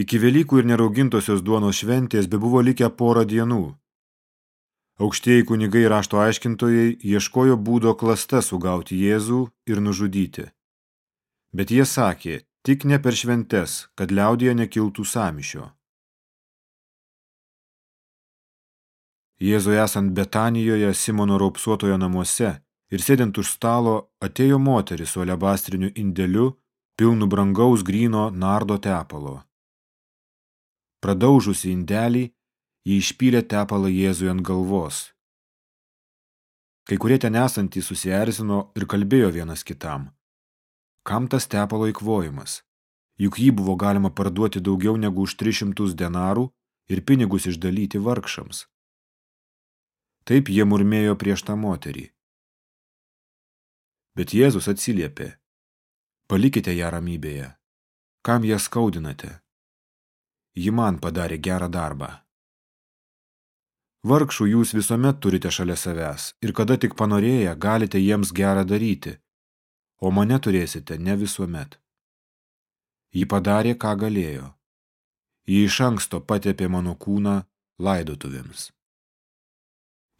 Iki Velykų ir neraugintosios duonos šventės bebuvo likę porą dienų. Aukštieji kunigai rašto aiškintojai ieškojo būdo klasta sugauti Jėzų ir nužudyti. Bet jie sakė, tik ne per šventes, kad liaudėje nekiltų samišio. Jėzui esant Betanijoje Simono raupsuotojo namuose ir sėdint už stalo atėjo moteris su alebastriniu indeliu, pilnu brangaus gryno nardo tepalo. Pradaužusi indelį, jį išpylė tepalą Jėzui ant galvos. Kai kurie ten esantys susierzino ir kalbėjo vienas kitam. Kam tas tepalo įkvojimas? Juk jį buvo galima parduoti daugiau negu už 300 denarų ir pinigus išdalyti vargšams. Taip jie murmėjo prieš tą moterį. Bet Jėzus atsiliepė. Palikite ją ramybėje. Kam ją skaudinate? Ji man padarė gerą darbą. Vargšų jūs visuomet turite šalia savęs ir kada tik panorėję galite jiems gerą daryti, o mane turėsite ne visuomet. Ji padarė, ką galėjo. Ji iš anksto patepė mano kūną laidotuvėms.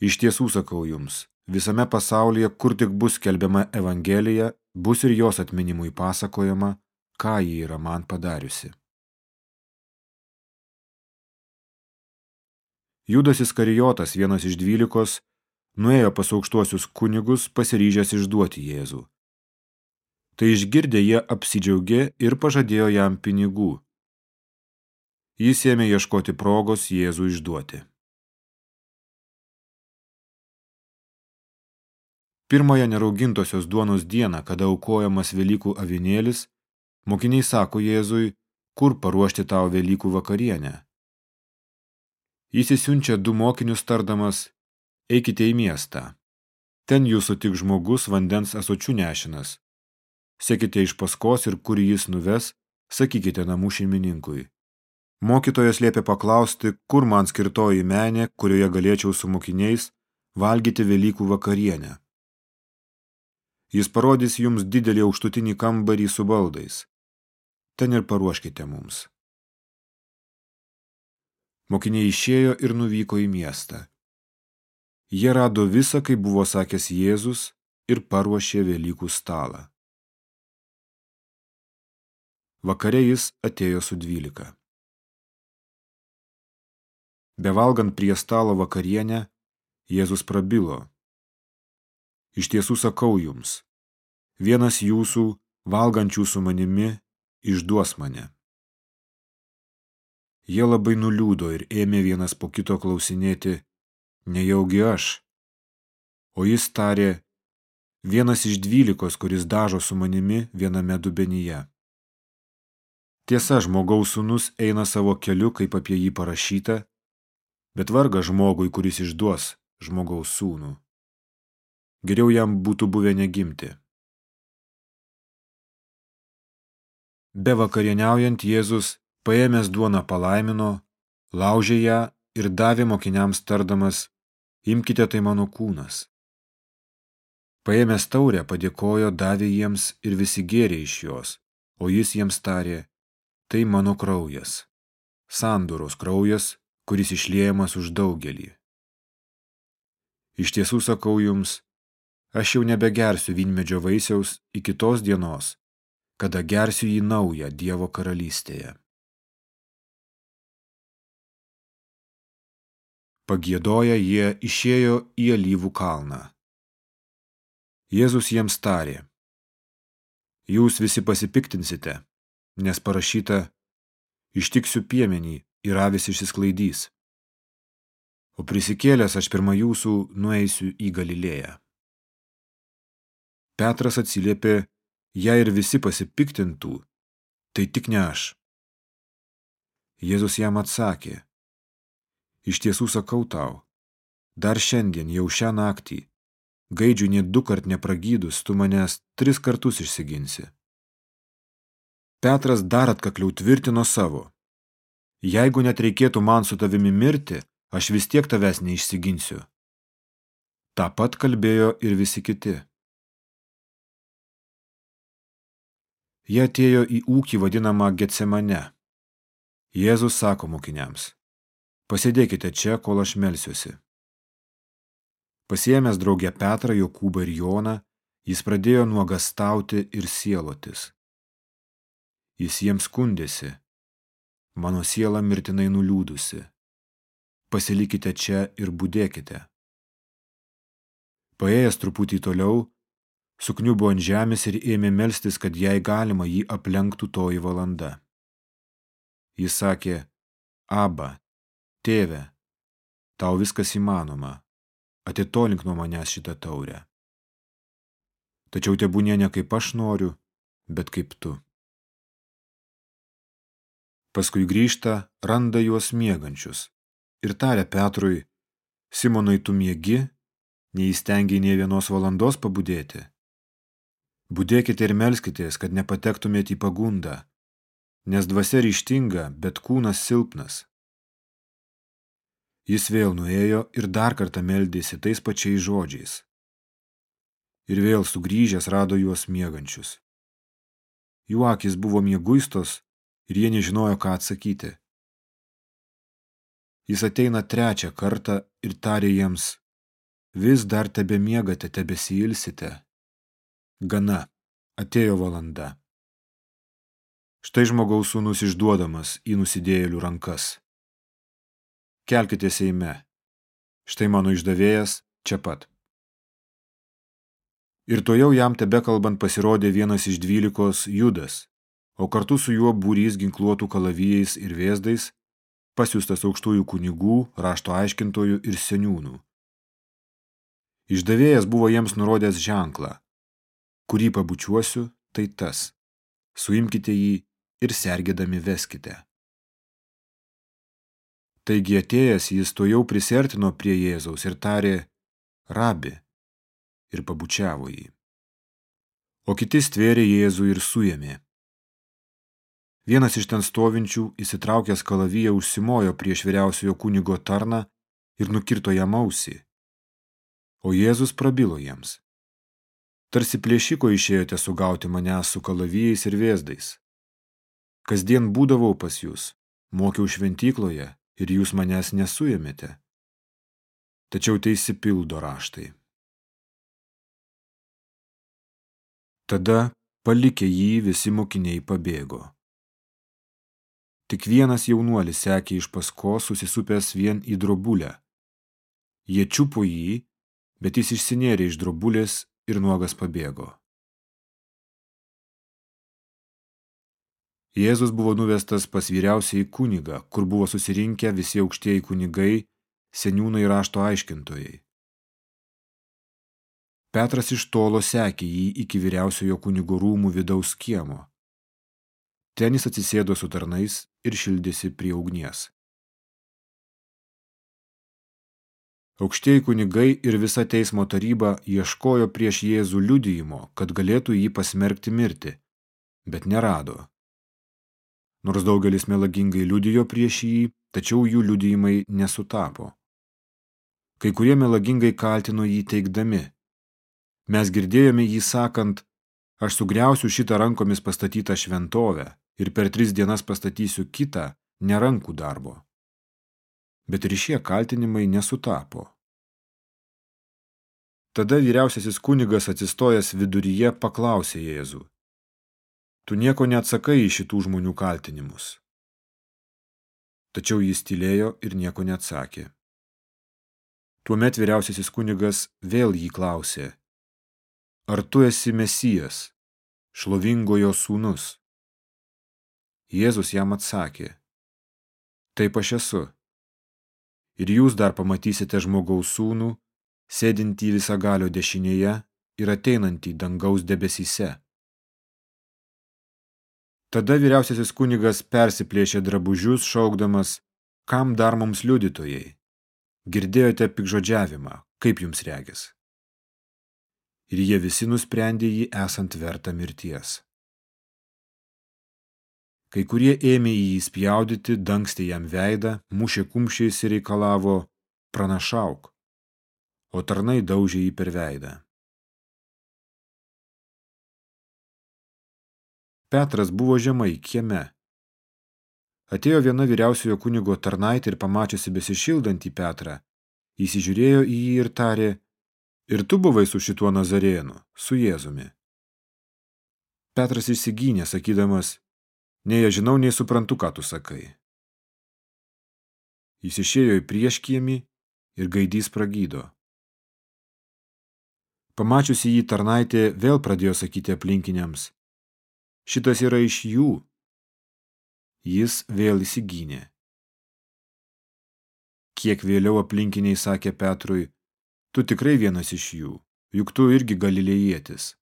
Iš tiesų sakau jums, visame pasaulyje, kur tik bus kelbiama Evangelija, bus ir jos atminimui pasakojama, ką ji yra man padariusi. Judas Iskarijotas, vienas iš dvylikos, nuėjo pas aukštuosius kunigus pasiryžęs išduoti Jėzų. Tai išgirdę jie apsidžiaugė ir pažadėjo jam pinigų. Jis ėmė ieškoti progos Jėzų išduoti. Pirmąją neraugintosios duonos dieną, kada aukojamas Velykų avinėlis, mokiniai sako Jėzui, kur paruošti tau Velykų vakarienę. Jis įsiunčia du mokinius tardamas, eikite į miestą. Ten jūsų tik žmogus vandens asočių nešinas. Sekite iš paskos ir kur jis nuves, sakykite namų šeimininkui. Mokytojas liepė paklausti, kur man skirtoji menė, kurioje galėčiau su mokiniais valgyti Velykų vakarienę. Jis parodys jums didelį aukštutinį kambarį su baldais. Ten ir paruoškite mums. Mokiniai išėjo ir nuvyko į miestą. Jie rado visą, kaip buvo sakęs Jėzus, ir paruošė Velykų stalą. Vakare jis atėjo su dvylika. Bevalgant prie stalo vakarienę, Jėzus prabilo. Iš tiesų sakau jums, vienas jūsų, valgančių su manimi, išduos mane. Jie labai nuliūdo ir ėmė vienas po kito klausinėti, nejaugi aš. O jis tarė, vienas iš dvylikos, kuris dažo su manimi viename dubenyje. Tiesa, žmogaus sūnus eina savo keliu, kaip apie jį parašyta, bet varga žmogui, kuris išduos žmogaus sūnų. Geriau jam būtų buvę negimti. Be vakarieniaujant Jėzus paėmęs duoną palaimino, laužė ją ir davė mokiniams tardamas, imkite tai mano kūnas. Paėmęs taurę padėkojo, davė jiems ir visi gėrė iš jos, o jis jiems tarė, tai mano kraujas, sandoros kraujas, kuris išliejamas už daugelį. Iš tiesų sakau jums, aš jau nebegersiu vynmedžio vaisiaus iki tos dienos, kada gersiu jį naują Dievo karalystėje. Pagėdoję jie išėjo į alyvų kalną. Jėzus jiems tarė, jūs visi pasipiktinsite, nes parašyta, ištiksiu piemenį ir avis išsisklaidys. O prisikėlęs aš pirma jūsų nueisiu į Galilėją. Petras atsiliepė, jei ir visi pasipiktintų, tai tik ne aš. Jėzus jam atsakė, Iš tiesų sakau tau, dar šiandien, jau šią naktį, gaidžių net du kart nepragydus, tu manęs tris kartus išsiginsi. Petras dar atkakliau tvirtino savo. Jeigu net reikėtų man su tavimi mirti, aš vis tiek tavęs neišsiginsiu. Ta pat kalbėjo ir visi kiti. Jie atėjo į ūkį vadinamą Getsemane. Jėzus sako mokiniams, pasėdėkite čia, kol aš melsiuosi. Pasiemęs draugę Petrą, Jokūbą ir Joną, jis pradėjo nuogastauti ir sielotis. Jis jiems skundėsi, mano siela mirtinai nuliūdusi. Pasilikite čia ir būdėkite. Paėjęs truputį toliau, sukniubo ant žemės ir ėmė melstis, kad jei galima jį aplenktų toji valanda. Jis sakė, Aba, tėve, tau viskas įmanoma, atitolink nuo manęs šitą taurę. Tačiau tebūnė ne kaip aš noriu, bet kaip tu. Paskui grįžta, randa juos miegančius ir tarė Petrui, Simonai tu miegi, neįstengiai nie vienos valandos pabudėti. Budėkite ir melskitės, kad nepatektumėte į pagundą, nes dvasia ryštinga, bet kūnas silpnas. Jis vėl nuėjo ir dar kartą meldėsi tais pačiais žodžiais. Ir vėl sugrįžęs rado juos miegančius. Jų akis buvo mieguistos ir jie nežinojo, ką atsakyti. Jis ateina trečią kartą ir tarė jiems, vis dar tebe miegate, tebesiilsite. Gana, atėjo valanda. Štai žmogaus sūnus išduodamas į nusidėjėlių rankas. Kelkite seime. Štai mano išdavėjas čia pat. Ir to jau jam tebe kalbant pasirodė vienas iš dvylikos Judas, o kartu su juo būrys ginkluotų kalavijais ir vėzdais, pasiūstas aukštųjų kunigų, rašto aiškintojų ir seniūnų. Išdavėjas buvo jiems nurodęs ženklą kurį pabučiuosiu, tai tas. Suimkite jį ir sergėdami veskite. Taigi atėjęs jis to jau prisertino prie Jėzaus ir tarė, rabi, ir pabučiavo jį. O kiti stvėrė Jėzų ir suėmė. Vienas iš ten stovinčių, įsitraukęs kalaviją, užsimojo prieš vyriausiojo kunigo tarną ir nukirto jam ausį. O Jėzus prabilo jiems. Tarsi plėšiko išėjote sugauti mane su kalavijais ir vėzdais. Kasdien būdavau pas jūs, mokiau šventykloje ir jūs manęs nesuėmėte. Tačiau įsipildo raštai. Tada, palikę jį, visi mokiniai pabėgo. Tik vienas jaunuolis sekė iš paskos, susisupęs vien į drobulę. Jie čiupo jį, bet jis išsinėrė iš drobulės ir nuogas pabėgo. Jėzus buvo nuvestas pas vyriausiai kunigą, kur buvo susirinkę visi aukštieji kunigai, seniūnai rašto aiškintojai. Petras iš tolo sekė jį iki vyriausiojo kunigo rūmų vidaus kiemo. Ten jis atsisėdo su tarnais ir šildėsi prie ugnies. Aukštieji kunigai ir visa teismo taryba ieškojo prieš Jėzų liudijimo, kad galėtų jį pasmerkti mirti, bet nerado. Nors daugelis melagingai liudijo prieš jį, tačiau jų liudijimai nesutapo. Kai kurie melagingai kaltino jį teikdami. Mes girdėjome jį sakant, aš sugriausiu šitą rankomis pastatytą šventovę ir per tris dienas pastatysiu kitą, nerankų darbo bet ir šie kaltinimai nesutapo. Tada vyriausiasis kunigas atsistojęs viduryje paklausė Jėzų. Tu nieko neatsakai į šitų žmonių kaltinimus. Tačiau jis tylėjo ir nieko neatsakė. Tuomet vyriausiasis kunigas vėl jį klausė. Ar tu esi mesijas, šlovingojo sūnus? Jėzus jam atsakė. Taip aš esu ir jūs dar pamatysite žmogaus sūnų, sėdintį visagalio dešinėje ir ateinantį dangaus debesyse. Tada vyriausiasis kunigas persiplėšė drabužius, šaukdamas, kam dar mums liudytojai? Girdėjote pikžodžiavimą, kaip jums regis? Ir jie visi nusprendė jį esant vertą mirties. Kai kurie ėmė jį spjaudyti, dangstė jam veidą, mušė kumščiais ir reikalavo pranašauk, o tarnai daužė jį per veidą. Petras buvo žemai kieme. Atėjo viena vyriausiojo kunigo tarnaitė ir pamačiusi besišildantį Petrą, įsižiūrėjo į jį ir tarė, ir tu buvai su šituo Nazarėnu, su Jėzumi. Petras išsigynė, sakydamas, nei aš žinau, nei suprantu, ką tu sakai. Jis išėjo į prieškiemį ir gaidys pragydo. Pamačiusi jį tarnaitė vėl pradėjo sakyti aplinkiniams, šitas yra iš jų. Jis vėl įsigynė. Kiek vėliau aplinkiniai sakė Petrui, tu tikrai vienas iš jų, juk tu irgi galilėjietis.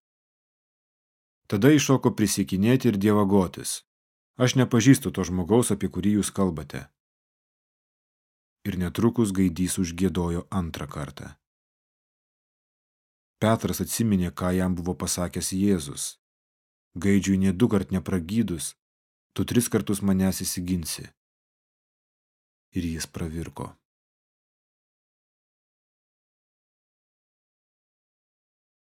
Tada iššoko prisikinėti ir dievagotis. Aš nepažįstu to žmogaus, apie kurį jūs kalbate. Ir netrukus gaidys užgėdojo antrą kartą. Petras atsiminė, ką jam buvo pasakęs Jėzus. Gaidžiui ne du kart nepragydus, tu tris kartus manęs įsiginsi. Ir jis pravirko.